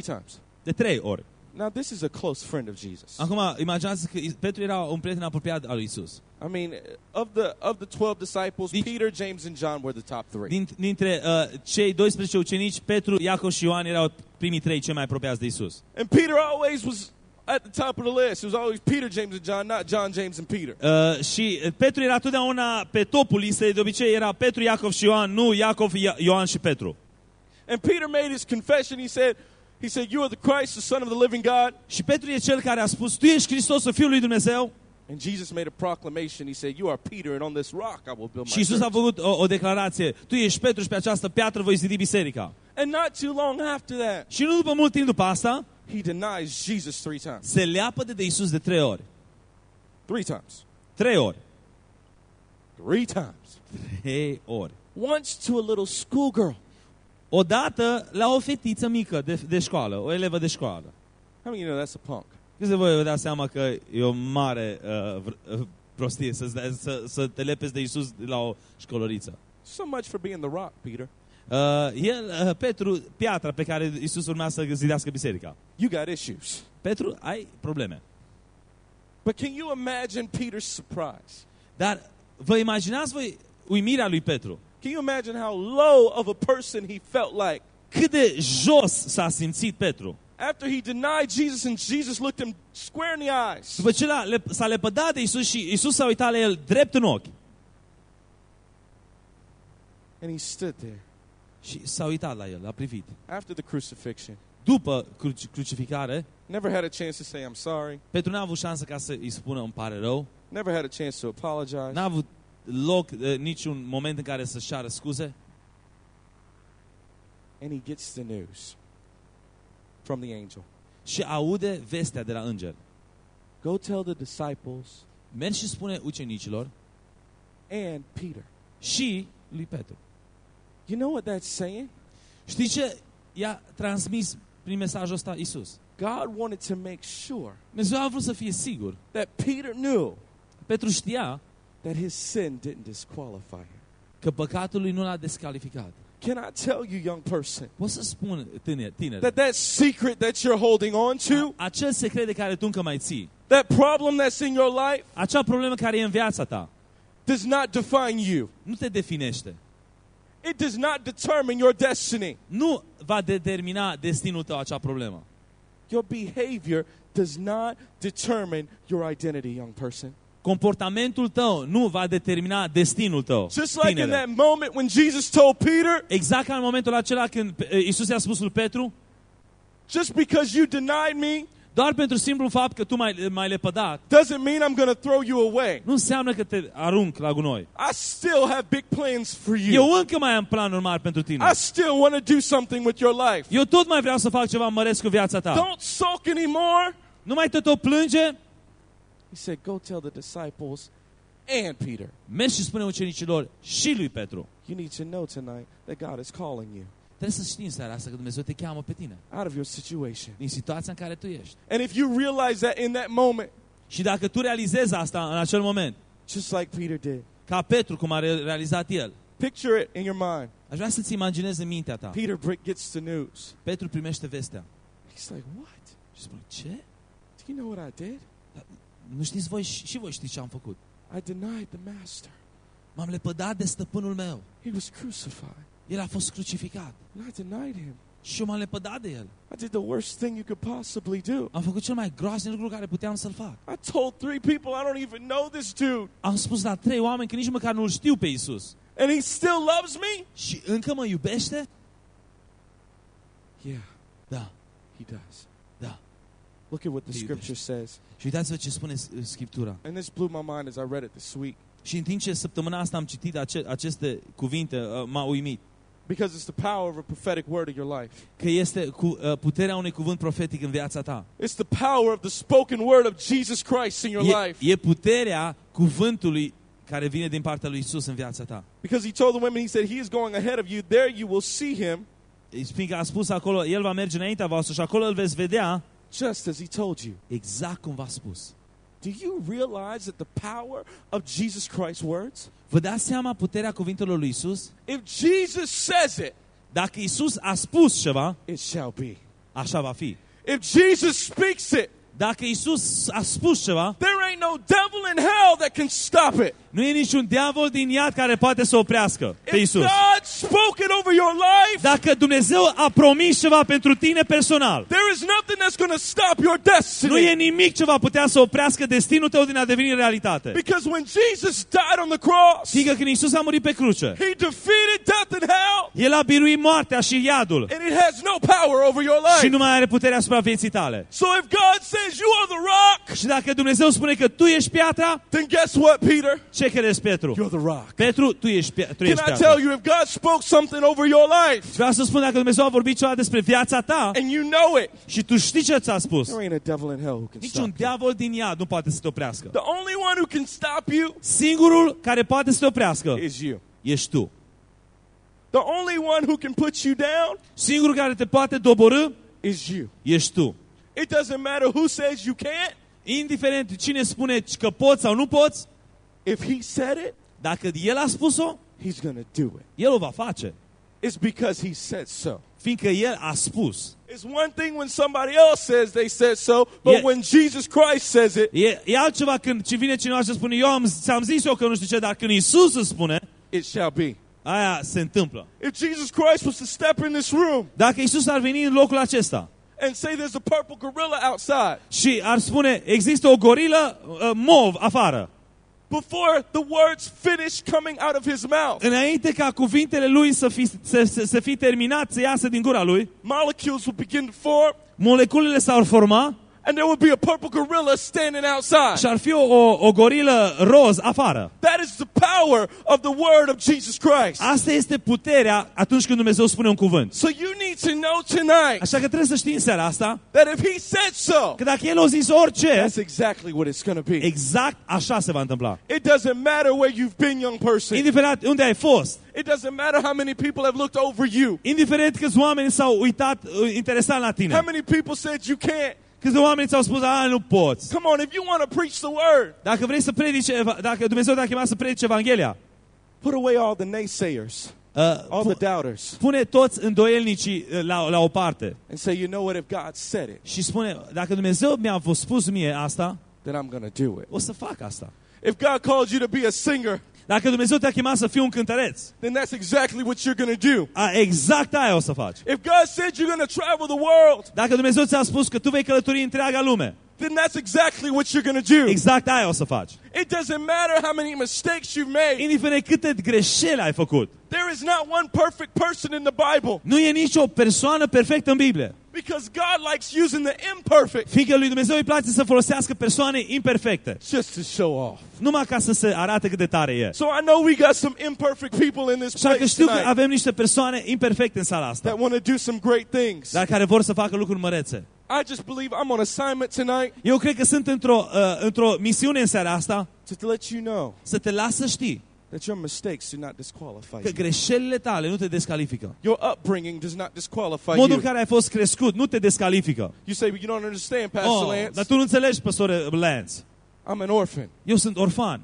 Three times. De trei ori. Now, this is a close friend of Jesus. Acum, imaginați că Petru era un prieten apropiat al lui Isus. I mean, of the of the twelve disciples, Did- Peter, James, and John were the top three. Din, dintre uh, cei 12 ucenici, Petru, Iacov și Ioan erau primii trei cei mai apropiați de Isus. And Peter always was at the top of the list. It was always Peter, James, and John, not John, James, and Peter. Uh, și uh, Petru era totdeauna pe topul listei, de obicei era Petru, Iacov și Ioan, nu Iacov, Ia- Ioan și Petru. And Peter made his confession. He said, he said, "You are the Christ, the Son of the living God." Și Petru e cel care a spus, tu ești Hristosul, Fiul lui Dumnezeu? And Jesus made a proclamation. He said, "You are Peter, and on this rock I will build my Și Isus a church." făcut o, o declarație, tu ești Petru și pe această piatră voi zidi biserica. And not too long after that, Și nu după mult timp după asta, he denies Jesus three times. se leapă de, de Isus de trei ori. Three times. Trei ori. Three times. Trei ori. Once to a little schoolgirl. Odată la o fetiță mică de, de școală, o elevă de școală. How many of you know that's a punk? Câți de voi vă dați seama că e o mare uh, vr- uh, prostie să, să, să te lepezi de Isus la o școlăriță. So much for being the rock, Peter. Uh, el, uh, Petru, piatra pe care Isus urma să zidească biserica. You got issues. Petru, ai probleme. But can you imagine Peter's surprise? Dar vă imaginați voi uimirea lui Petru? Can you imagine how low of a person he felt like Cât de jos s-a simțit Petru. after he denied Jesus and Jesus looked him square in the eyes? După ce s-a lepădat de Isus și Isus s-a uitat la el drept în ochi. And he stood there Și s-a uitat la el, l-a privit. after the crucifixion. După cruci, crucificare, Never had a chance to say, I'm sorry. Petru n-a avut șansă ca să îi spună îmi pare rău. Never had a chance to apologize. N-a avut loc uh, niciun moment în care să-și ceară scuze. And he gets the news from the angel. Și aude vestea de la înger. Go tell the disciples Mergi și spune ucenicilor and Peter. și lui Petru. You know what that's saying? Știi ce i-a transmis prin mesajul ăsta Isus? God wanted to make sure Dumnezeu a vrut să fie sigur. that Peter knew Petru știa that his sin didn't disqualify him. că păcatul lui nu l-a descalificat. Can I tell you, young person, Pot să spun, tânăr, tinere, that that secret that you're holding on to, acel secret de care tu încă mai ții, that problem that's in your life, acea problemă care e în viața ta, does not define you. nu te definește. It does not determine your destiny. Nu va determina destinul tău acea problemă. Your behavior does not determine your identity, young person. Comportamentul tău nu va determina destinul tău. Just like in tinere. that moment when Jesus told Peter, Exact ca în momentul acela când eh, Isus i-a spus lui Petru, just because you denied me doar pentru simplul fapt că tu m-ai, m-ai lepădat, doesn't mean I'm going to throw you away. nu înseamnă că te arunc la gunoi. I still have big plans for you. Eu încă mai am planuri mari pentru tine. I still want to do something with your life. Eu tot mai vreau să fac ceva măresc cu viața ta. Don't sulk anymore. Nu mai te tot plânge, He said, Go tell the disciples and Peter. mergi și spune ucenicilor și lui Petru. You need to know tonight that God is calling you Trebuie să știi în seara asta că Dumnezeu te cheamă pe tine. out of your situation. Din situația în care tu ești. And if you realize that in that moment, Și dacă tu realizezi asta în acel moment, just like Peter did, ca Petru, cum a re- realizat el, picture it in your mind. aș vrea să-ți imaginezi în mintea ta. Peter br- gets the news. Petru primește vestea He's like, What? și spune, ce? Do you know what I did? Nu știți voi și și voi știți ce am făcut. I denied the master. M-am lepădat de stăpânul meu. He was crucified. El a fost crucificat. And I denied him. Și eu m-am lepădat de el. I did the worst thing you could possibly do. Am făcut cel mai groaznic lucru care puteam să-l fac. I told three people I don't even know this dude, Am spus la trei oameni că nici măcar nu-l știu pe Isus. and he still loves me. Și încă mă iubește? Yeah, Da, he does. Da. Look at what the He scripture does. says. Și uitați-vă ce spune uh, Scriptura. And this blew my mind as I read it this week Și în timp ce săptămâna asta am citit ace- aceste cuvinte, uh, m-a uimit. because it's the power of a prophetic word in your life. Că este cu, uh, puterea unui cuvânt profetic în viața ta. It's the power of the spoken word of Jesus Christ in your E, life. e puterea cuvântului care vine din partea lui Isus în viața ta. Because he told the women, he said, He is going ahead of you. There you will see him Fiindcă a spus acolo, El va merge înaintea voastră și acolo îl veți vedea just as he told you. exact cum v-a spus. Do you realize that the power of Jesus Christ's words? Vă dați seama puterea cuvintelor lui Isus? If Jesus says it, Dacă Isus a spus ceva, it shall be. așa va fi. If Jesus speaks it, Dacă Isus a spus ceva, there ain't no devil in hell that can stop it. nu e niciun diavol din iad care poate să oprească pe If Isus. God spoke it over your life, Dacă Dumnezeu a promis ceva pentru tine personal, there is nothing that's going to stop your nu e destiny. nimic ce va putea să oprească destinul tău din a deveni realitate. Because when Jesus died on the cross, Fiindcă când Isus a murit pe cruce, he El a biruit moartea și iadul and it has no power over your și life. nu mai are puterea asupra vieții tale. So if God says you are the rock, Și dacă Dumnezeu spune că tu ești piatra, then guess what, Peter? ce crezi, Petru? You're the rock. Petru, tu ești, pia- tu Can ești I piatra. tell you, if God spoke something over your life Vreau să spun dacă Dumnezeu a vorbit ceva despre viața ta and you know it, și tu știi ce ți-a spus, there ain't a devil in hell who can stop niciun you. diavol din iad nu poate să te oprească. The only one who can stop you Singurul care poate să te oprească is you. ești tu. The only one who can put you down Singurul care te poate doborâ is you. ești tu. It doesn't matter who says you can't. Indiferent cine spune că poți sau nu poți, If he said it, dacă El a spus-o, he's going to do it. El o va face. It's because he said so. Fiindcă El a spus. It's one thing when somebody else says they said so, but Yeah. when Jesus Christ says it, E, e altceva când ci vine cineva și spune, eu am, ți-am zis eu că nu știu ce, dar când Isus îți spune, it shall be. Aia se întâmplă. If Jesus Christ was to step in this room Dacă Isus ar veni în locul acesta and say there's a purple gorilla outside, și ar spune, există o gorilă uh, mov afară, before the words finish coming out of his mouth, înainte ca cuvintele lui să fi, să, să, să fi terminat, să iasă din gura lui, molecules will begin to form, moleculele s-ar forma and there would be a purple gorilla standing și outside. ar fi o, o, o gorilă roz afară. That is the power of the word of Jesus Christ. Asta este puterea atunci când Dumnezeu spune un cuvânt. So you need to know tonight Așa că trebuie să știi în seara asta that if he said so, că dacă El a zis orice, that's exactly what it's going to be. exact așa se va întâmpla. It doesn't matter where you've been, young person. Indiferent unde ai fost, It doesn't matter how many people have looked over you. indiferent câți oameni s-au uitat, uh, interesat la How tine, many people said you can't. Câți oameni ți-au spus, a, nu poți. Come on, if you want to preach the word, Dacă vrei să predici, eva- dacă Dumnezeu te-a chemat să predici Evanghelia, put away all the naysayers, uh, all pu- the doubters, pune toți îndoielnicii uh, la, la o parte and say, you know what, if God said it, și spune, dacă Dumnezeu mi-a fost spus mie asta, then I'm going to do it. o să fac asta. If God called you to be a singer, Dacă Dumnezeu te-a chemat să fii un cântăreț, then that's exactly what you're going to do. a, exact aia o să faci. If God said you're going to travel the world, Dacă Dumnezeu ți-a spus că tu vei călători întreaga lume, then that's exactly what you're going to do. exact aia o să faci. It doesn't matter how many mistakes you've made. Indiferent câte greșeli ai făcut. There is not one perfect person in the Bible Nu e nicio persoană perfectă în Biblie. because God likes using the imperfect Fiindcă lui Dumnezeu îi place să folosească persoane imperfecte. just to show off. Numai ca să se arate cât de tare e. So I know we got some imperfect people in this Așa că place știu că tonight avem niște persoane imperfecte în sala asta, that want to do some great things. dar care vor să facă lucruri mărețe. I just believe I'm on assignment tonight Eu cred că sunt într-o, uh, într-o misiune în seara asta to let you know să te las să știi that your mistakes do not disqualify că you. greșelile tale nu te descalifică. Your upbringing does not disqualify Modul you. în care ai fost crescut nu te descalifică. You say, but you don't understand, Pastor Oh, Lance. dar tu nu înțelegi, păsore Lance. I'm an orphan. Eu sunt orfan.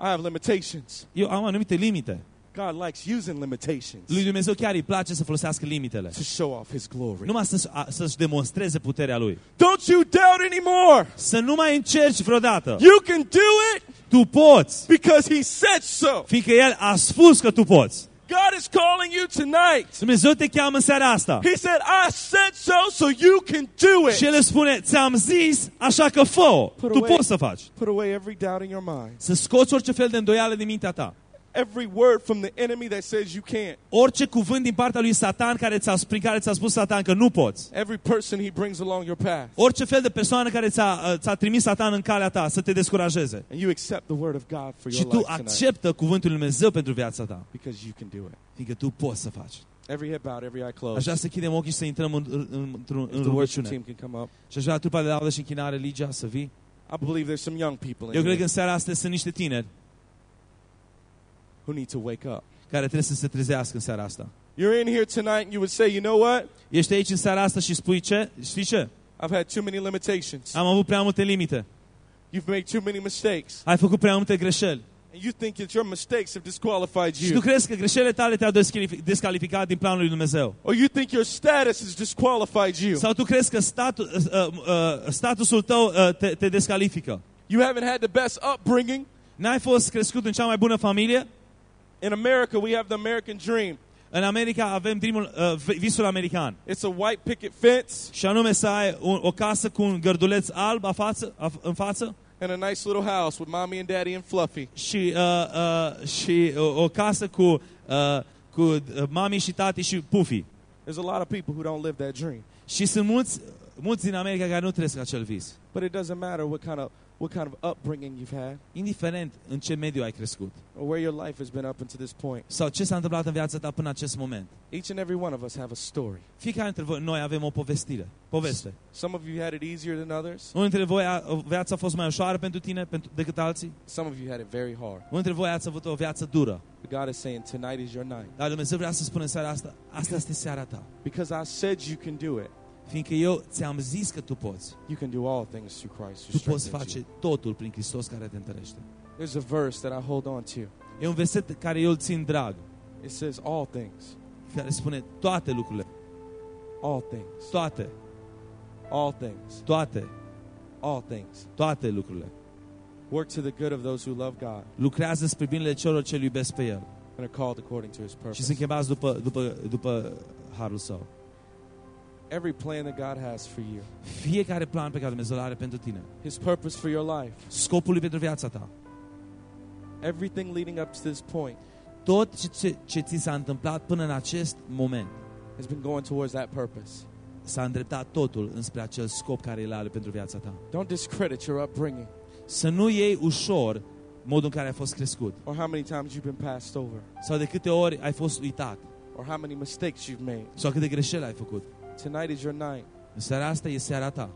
I have limitations. Eu am anumite limite. God likes using limitations Lui Dumnezeu chiar îi place să folosească limitele. to show off His glory. Numai să-și, a- să-și demonstreze puterea Lui. Don't you doubt anymore. Să nu mai încerci vreodată. You can do it Tu poți, because He said so. fiindcă El a spus că tu poți. God is calling you tonight. Dumnezeu te cheamă în seara asta. He said, I said so, so you can do Și it. El îți spune, ți-am zis, așa că fă Put Tu away. poți să faci. Put away every doubt in your mind. Să scoți orice fel de îndoială din mintea ta. Every word from the enemy that says you can't. Orice cuvânt din partea lui Satan care ți-a, prin care ți-a spus Satan că nu poți. Every person he brings along your path. Orice fel de persoană care ți-a, uh, ți-a trimis Satan în calea ta să te descurajeze. And you accept the word of God for Și your tu life tonight. acceptă cuvântul lui Dumnezeu pentru viața ta. Because you can do it. Fiindcă tu poți să faci. Every head bowed, every eye Aș closed. vrea să chidem ochii și să intrăm în, în, în, într-un- If în the worship rugăciune. team can come up. Și aș vrea trupa de laudă și închinare, Ligia, să vii. I believe there's some young people Eu in cred că here în seara asta sunt niște tineri who need to wake up. care trebuie să se trezească în seara asta. You're in here tonight and you would say, you know what? Ești aici în seara asta și spui ce? Știi ce? I've had too many limitations. Am avut prea multe limite. You've made too many mistakes. Ai făcut prea multe greșeli. And you think that your mistakes have disqualified Și tu you. crezi că greșelile tale te-au descalific- descalificat din planul lui Dumnezeu. Or you think your status has disqualified you. Sau tu crezi că statul, uh, uh, statusul tău uh, te, te descalifică. You haven't had the best upbringing. N-ai fost crescut în cea mai bună familie? In America, we have the American dream. În America avem dreamul, uh, visul american. It's a white picket fence Și anume să ai un, o casă cu un gărduleț alb a față, a, în față and a nice little house with mommy and daddy and Fluffy. și, uh, uh, și o, o casă cu, uh, cu uh, mami și tati și pufi. There's a lot of people who don't live that dream. Și sunt mulți, mulți din America care nu trăiesc acel vis. But it doesn't matter what kind of what kind of upbringing you've had Indiferent în ce mediu ai crescut or where your life has been up until this point. sau ce s-a întâmplat în viața ta până acest moment. Each and every one of us have a story. Fiecare dintre voi, noi avem o povestire, poveste. Some of you had it easier than others. Unul dintre voi, a, viața a fost mai ușoară pentru tine pentru, decât alții. Some of you had it very hard. Unul dintre voi ați avut o viață dură. But God is saying tonight is your night. Dar Dumnezeu vrea să spună în seara asta, asta este seara ta. Because I said you can do it. Fiindcă eu ți-am zis că tu poți. You can do all things through Christ Tu who poți strengthens face you. totul prin Hristos care te întărește. There's a verse that I hold on to. E un verset care eu îl țin drag, It says all things. care spune toate lucrurile, All things. toate, All things. toate, All things. toate lucrurile. Work to the good of those who love God Lucrează spre binele celor ce îl iubesc pe El and are called according to his și purpose. sunt chemați după, după, după harul Său. Every plan that God has for you, Fiecare plan pe care Dumnezeu îl are pentru tine, his purpose for your life, scopul lui pentru viața ta, everything leading up to this point tot ce, ce, ce ți s-a întâmplat până în acest moment, has been going towards that purpose. s-a îndreptat totul înspre acel scop care îl are pentru viața ta. Don't discredit your upbringing Să nu iei ușor modul în care ai fost crescut or how many times you've been passed over sau de câte ori ai fost uitat or how many mistakes you've made. sau câte greșeli ai făcut. Tonight is your night În seara asta e seara ta.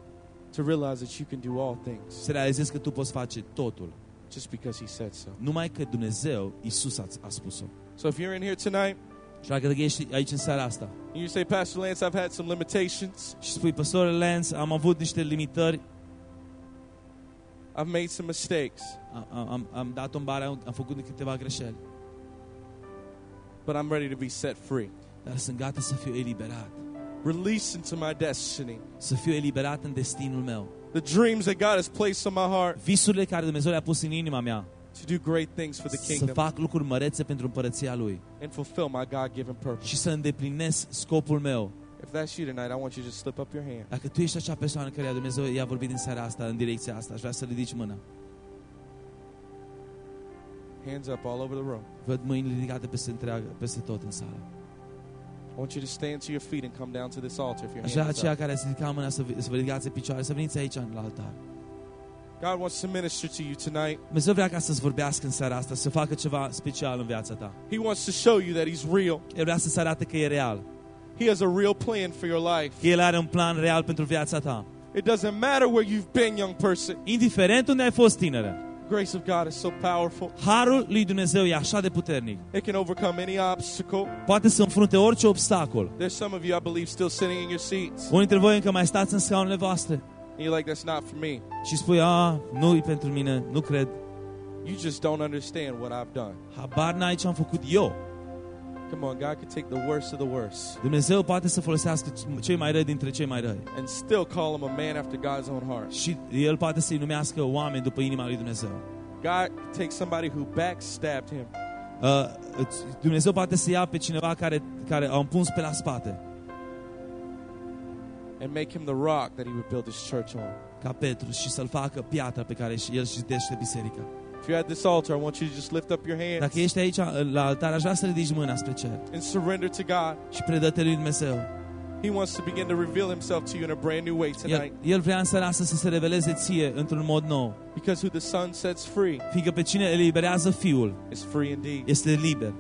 to realize that you can do all things Să realizezi că tu poți face totul. just because he said so. Numai că Dumnezeu, Isus a, a spus-o. So if you're in here tonight Și dacă ești aici în seara asta and you say, Pastor Lance, I've had some limitations, și spui, Păstor Lance, am avut niște limitări, I've made some mistakes, am, am, am dat o bare, am făcut câteva greșeli, but I'm ready to be set free. dar sunt gata să fiu eliberat. Released into my destiny. Să fiu eliberat în destinul meu. The dreams that God has placed on my heart Visurile care Dumnezeu le-a pus în inima mea, to do great things for the să kingdom fac lucruri mărețe pentru împărăția Lui and fulfill my God given purpose. și să îndeplinesc scopul meu. If that's you tonight, I want you to just slip up your hand. Dacă tu ești acea persoană care Dumnezeu i-a vorbit din seara asta în direcția asta, aș vrea să ridici mâna. Hands up all over the room. Văd mâini ridicate peste, întreagă, peste tot în sală. I want you to stand to your feet and come down to this altar if your Aș vrea hands aceia up. care se ridica mâna să, vă- să vă ridicați în picioare, să veniți aici la altar. God wants to minister to you tonight. Dumnezeu vrea ca să-ți vorbească în seara asta, să facă ceva special în viața ta. He wants to show you that He's real. El vrea să-ți arate că e real. He has a real plan for your life. Că El are un plan real pentru viața ta. It doesn't matter where you've been, young person. Indiferent unde ai fost tinere, Grace of God is so powerful. harul lui Dumnezeu e așa de puternic. It can overcome any obstacle. Poate să înfrunte orice obstacol. There's some of you, I believe, still sitting in your seats. Unii dintre voi încă mai stați în scaunele voastre And you're like, that's not for me. și spui, a, nu e pentru mine, nu cred. You just don't understand what I've done. Habar n-ai ce am făcut eu. Come on, God could take the worst of the worst Dumnezeu poate să folosească cei mai răi dintre cei mai răi. and still call him a man after God's own heart. Și El poate să-i numească oameni după inima lui Dumnezeu. God could take somebody who backstabbed him Uh, îți- Dumnezeu poate să ia pe cineva care, care a împuns pe la spate, and make him the rock that he would build his church on. ca Petru, și să-l facă piatra pe care și el și zidește biserica. If you're at this altar, I want you to just lift up your hands Dacă ești aici la altar, aș vrea să ridici mâna spre cer and surrender to God. și predă-te lui Dumnezeu. He wants to begin to reveal himself to you in a brand new way El, tonight. el vrea în seara asta să se reveleze ție într-un mod nou. Because who the Son sets free Fiindcă pe cine eliberează Fiul is free indeed. este liber.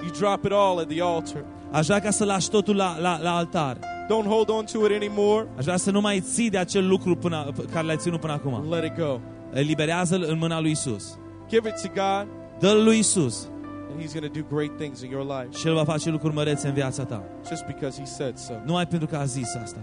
You drop it all at the altar. Aș vrea ca să lași totul la, la, la altar. Don't hold on to it anymore. Aș vrea să nu mai ții de acel lucru până, p- care l-ai ținut până acum. Let it go. Eliberează-l în mâna lui Isus. Give it to God, Dă-l lui Isus and He's going to do great things in your life și El va face lucruri mărețe în viața ta. just because He said so. Numai pentru că a zis asta.